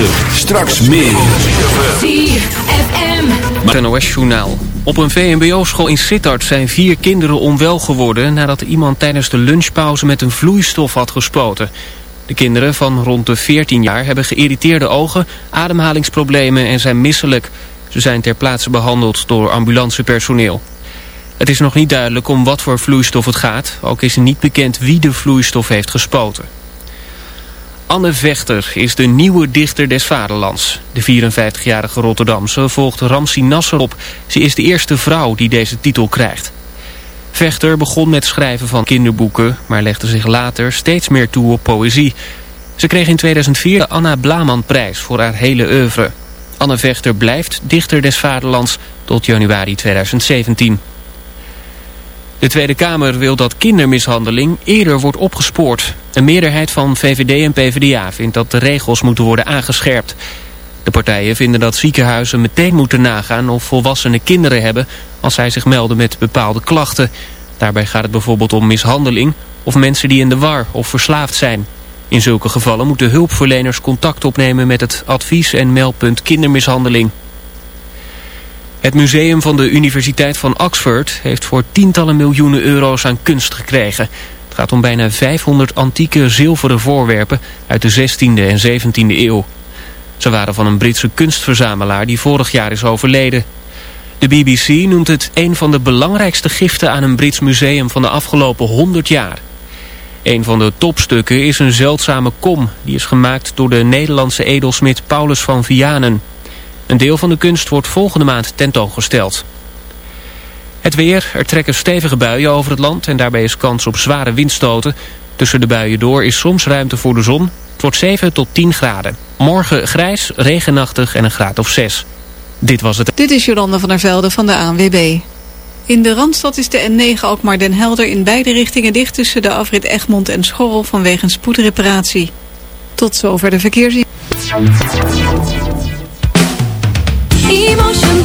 9. Straks meer. Het NOS-journaal. Op een VMBO-school in Sittard zijn vier kinderen onwel geworden... nadat iemand tijdens de lunchpauze met een vloeistof had gespoten. De kinderen van rond de 14 jaar hebben geïrriteerde ogen, ademhalingsproblemen en zijn misselijk. Ze zijn ter plaatse behandeld door ambulancepersoneel. Het is nog niet duidelijk om wat voor vloeistof het gaat. Ook is niet bekend wie de vloeistof heeft gespoten. Anne Vechter is de nieuwe dichter des vaderlands. De 54-jarige Rotterdamse volgt Ramsi Nasser op. Ze is de eerste vrouw die deze titel krijgt. Vechter begon met schrijven van kinderboeken... maar legde zich later steeds meer toe op poëzie. Ze kreeg in 2004 de Anna Blaman-prijs voor haar hele oeuvre. Anne Vechter blijft dichter des vaderlands tot januari 2017. De Tweede Kamer wil dat kindermishandeling eerder wordt opgespoord. Een meerderheid van VVD en PvdA vindt dat de regels moeten worden aangescherpt. De partijen vinden dat ziekenhuizen meteen moeten nagaan of volwassenen kinderen hebben... als zij zich melden met bepaalde klachten. Daarbij gaat het bijvoorbeeld om mishandeling of mensen die in de war of verslaafd zijn. In zulke gevallen moeten hulpverleners contact opnemen met het advies- en meldpunt kindermishandeling. Het museum van de Universiteit van Oxford heeft voor tientallen miljoenen euro's aan kunst gekregen. Het gaat om bijna 500 antieke zilveren voorwerpen uit de 16e en 17e eeuw. Ze waren van een Britse kunstverzamelaar die vorig jaar is overleden. De BBC noemt het een van de belangrijkste giften aan een Brits museum van de afgelopen 100 jaar. Een van de topstukken is een zeldzame kom. Die is gemaakt door de Nederlandse edelsmid Paulus van Vianen. Een deel van de kunst wordt volgende maand tentoongesteld. Het weer, er trekken stevige buien over het land en daarbij is kans op zware windstoten. Tussen de buien door is soms ruimte voor de zon. Het wordt 7 tot 10 graden. Morgen grijs, regenachtig en een graad of 6. Dit was het. Dit is Jolanda van der Velde van de ANWB. In de Randstad is de N9 ook maar Den Helder in beide richtingen dicht... tussen de afrit Egmond en Schorrel vanwege spoedreparatie. Tot zover de verkeersin. Chuẩn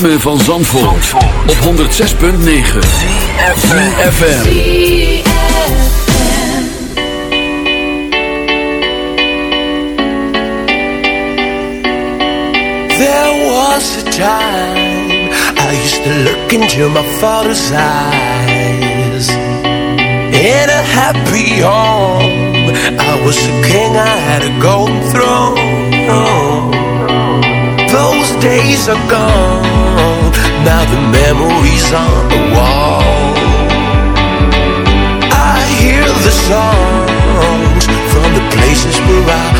ritme van Zandvoort, Zandvoort. op 106.9 CFFM There was a time I used to look into my father's eyes. In a happy home I was a king, I had a golden throne. days are gone Now the memories on the wall. I hear the songs From the places where I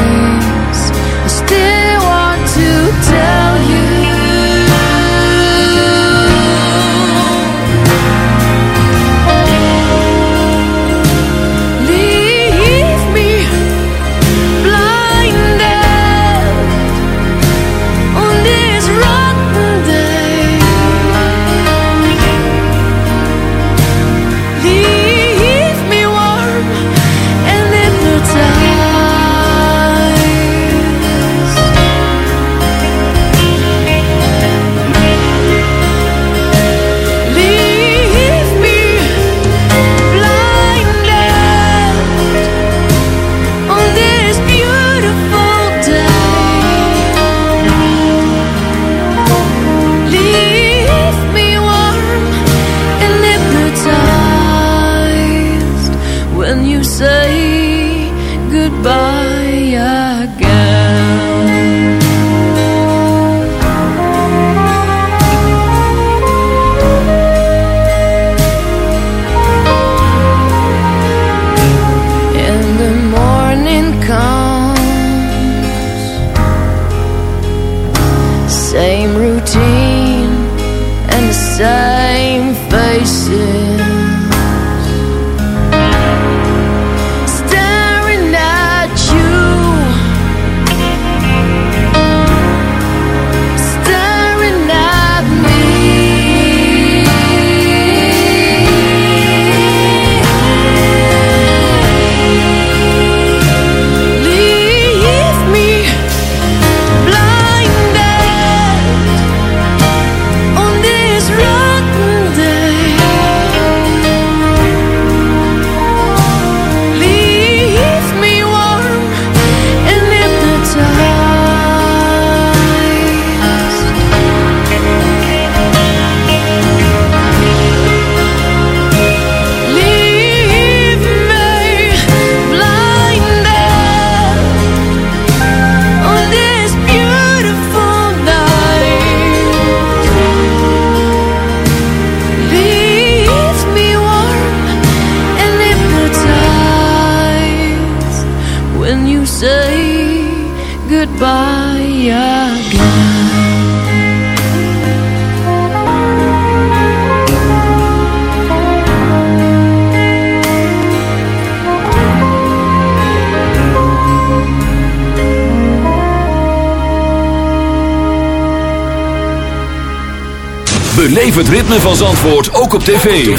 Beleef het ritme van Zandvoort ook op tv.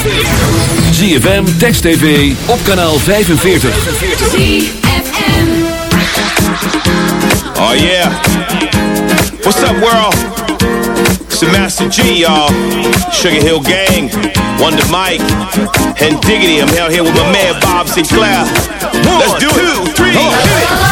ZFM, Text TV, op kanaal 45. Oh yeah. What's up, world? It's the Master G, y'all. Sugar Hill Gang, Wonder Mike, and Diggity. I'm out here with my man Bob Sinclair. Let's do it. Two, three,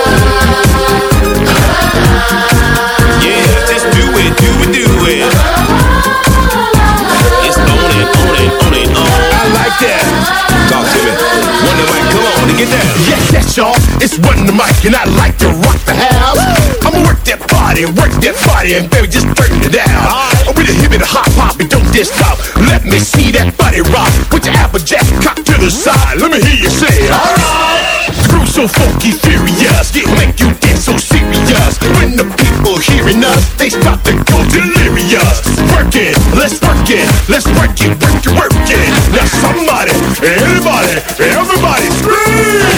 it, do it. It's on it, on it, on on. I like that. Talk to me. Wonder Mike, come on and get down. Yes, yes, y'all. It's the Mic, and I like to rock the house. I'ma work that body, work that body, and baby, just turn it down. I'm oh, with the hip and the hop hop, and don't just stop. Let me see that body rock. Put your applejack cock to the side. Let me hear you say, alright. Groove so funky, furious, it make you dance so serious. When the people hearing us, they start let's work it, let's work it, work it, work it. Now somebody, anybody, everybody scream!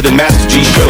Honor birth of the Master Gee show.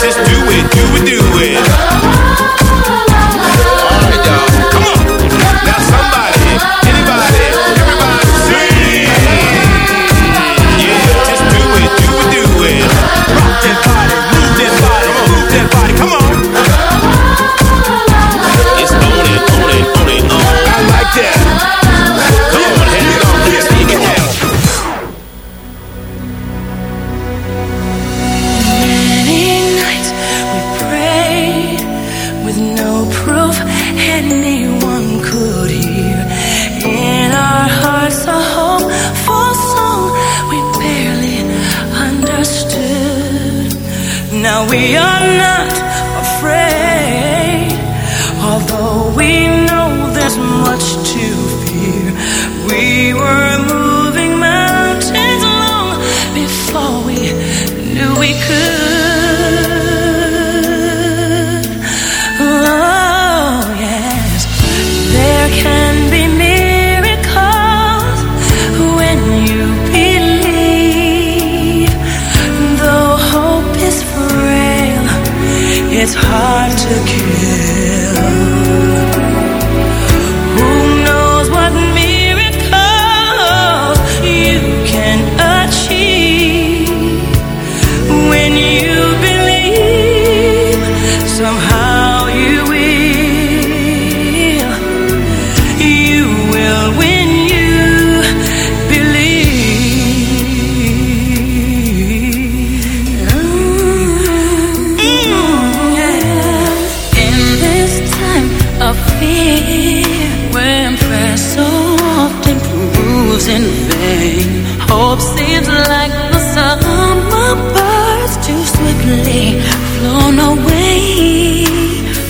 just do it, do it, do it. We barely understood. Now we are not afraid, although we know there's much it's hard to kill.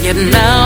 Yet now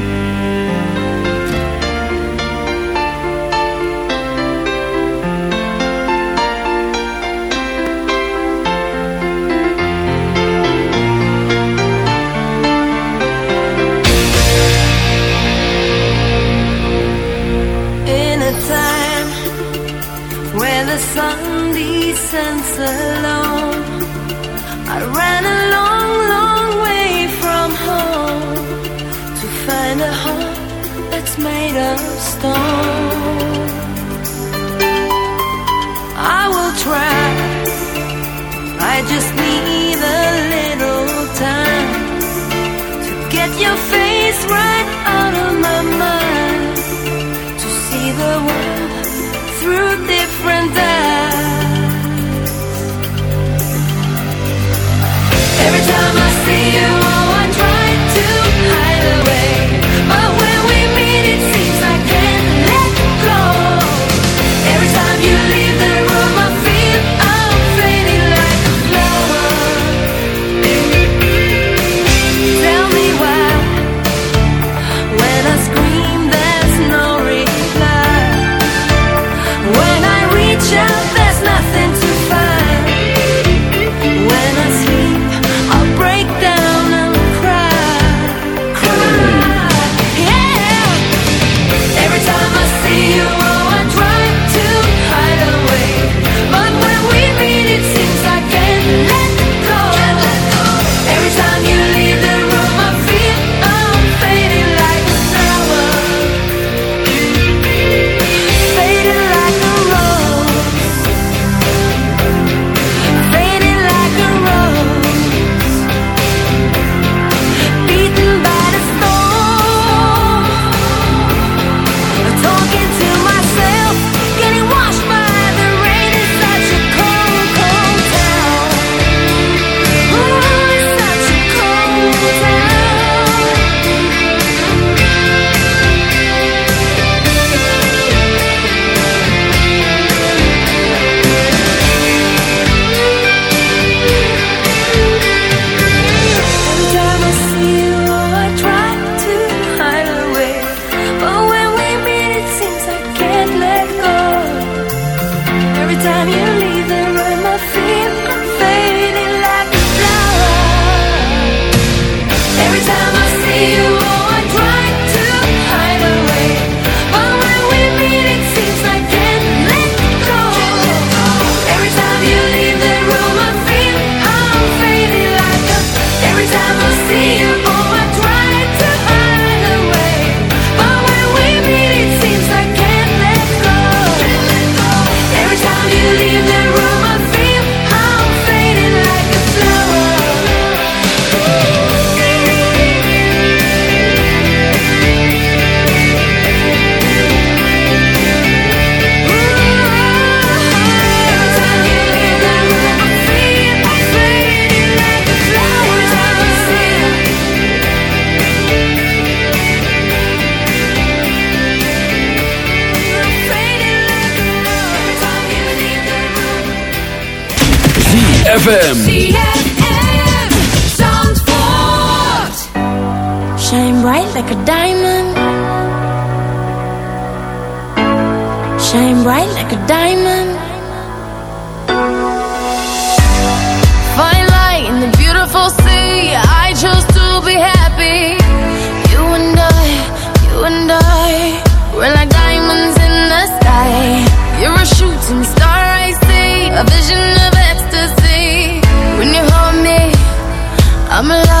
I'm alive.